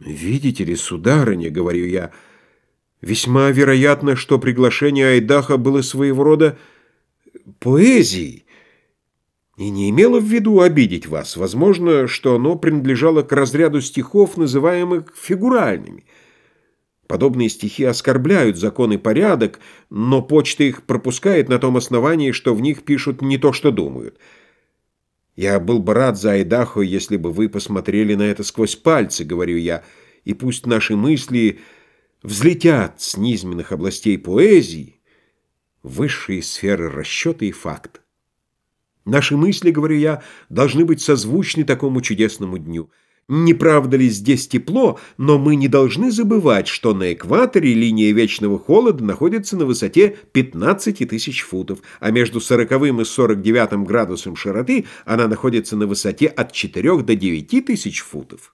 «Видите ли, сударыня, — говорю я, — весьма вероятно, что приглашение Айдаха было своего рода поэзией и не имело в виду обидеть вас. Возможно, что оно принадлежало к разряду стихов, называемых фигуральными. Подобные стихи оскорбляют закон и порядок, но почта их пропускает на том основании, что в них пишут не то, что думают». «Я был бы рад за Айдахо, если бы вы посмотрели на это сквозь пальцы», — говорю я, «и пусть наши мысли взлетят с низменных областей поэзии высшие сферы расчета и факта. Наши мысли, говорю я, должны быть созвучны такому чудесному дню». Не правда ли здесь тепло, но мы не должны забывать, что на экваторе линия вечного холода находится на высоте 15 тысяч футов, а между 40 и 49 градусом широты она находится на высоте от 4 до 9 тысяч футов.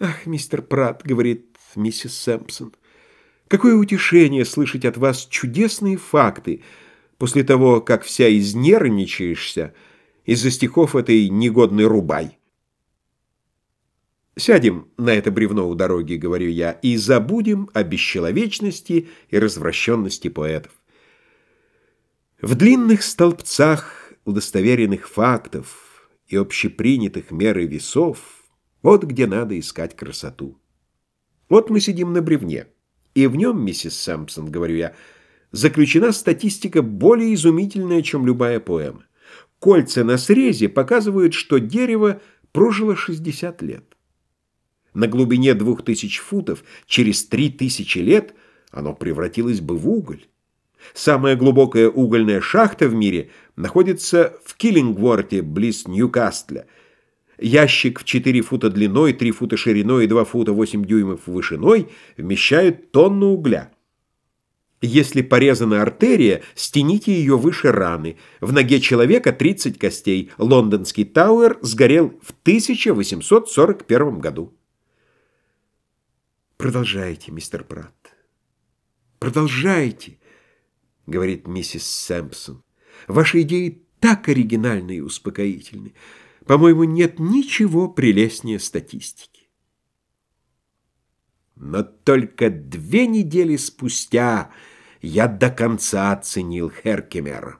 «Ах, мистер Пратт», — говорит миссис Сэмпсон, — «какое утешение слышать от вас чудесные факты после того, как вся изнервничаешься из-за стихов этой негодной рубай». Сядем на это бревно у дороги, говорю я, и забудем о бесчеловечности и развращенности поэтов. В длинных столбцах удостоверенных фактов и общепринятых мер и весов вот где надо искать красоту. Вот мы сидим на бревне, и в нем, миссис Сэмпсон, говорю я, заключена статистика более изумительная, чем любая поэма. Кольца на срезе показывают, что дерево прожило 60 лет. На глубине двух тысяч футов через три тысячи лет оно превратилось бы в уголь. Самая глубокая угольная шахта в мире находится в Киллингворте, близ Ньюкастля. Ящик в 4 фута длиной, 3 фута шириной и 2 фута 8 дюймов вышиной вмещает тонну угля. Если порезана артерия, стяните ее выше раны. В ноге человека 30 костей. Лондонский Тауэр сгорел в 1841 году. «Продолжайте, мистер Пратт, продолжайте», — говорит миссис Сэмпсон. «Ваши идеи так оригинальны и успокоительны. По-моему, нет ничего прелестнее статистики». Но только две недели спустя я до конца оценил Херкемера.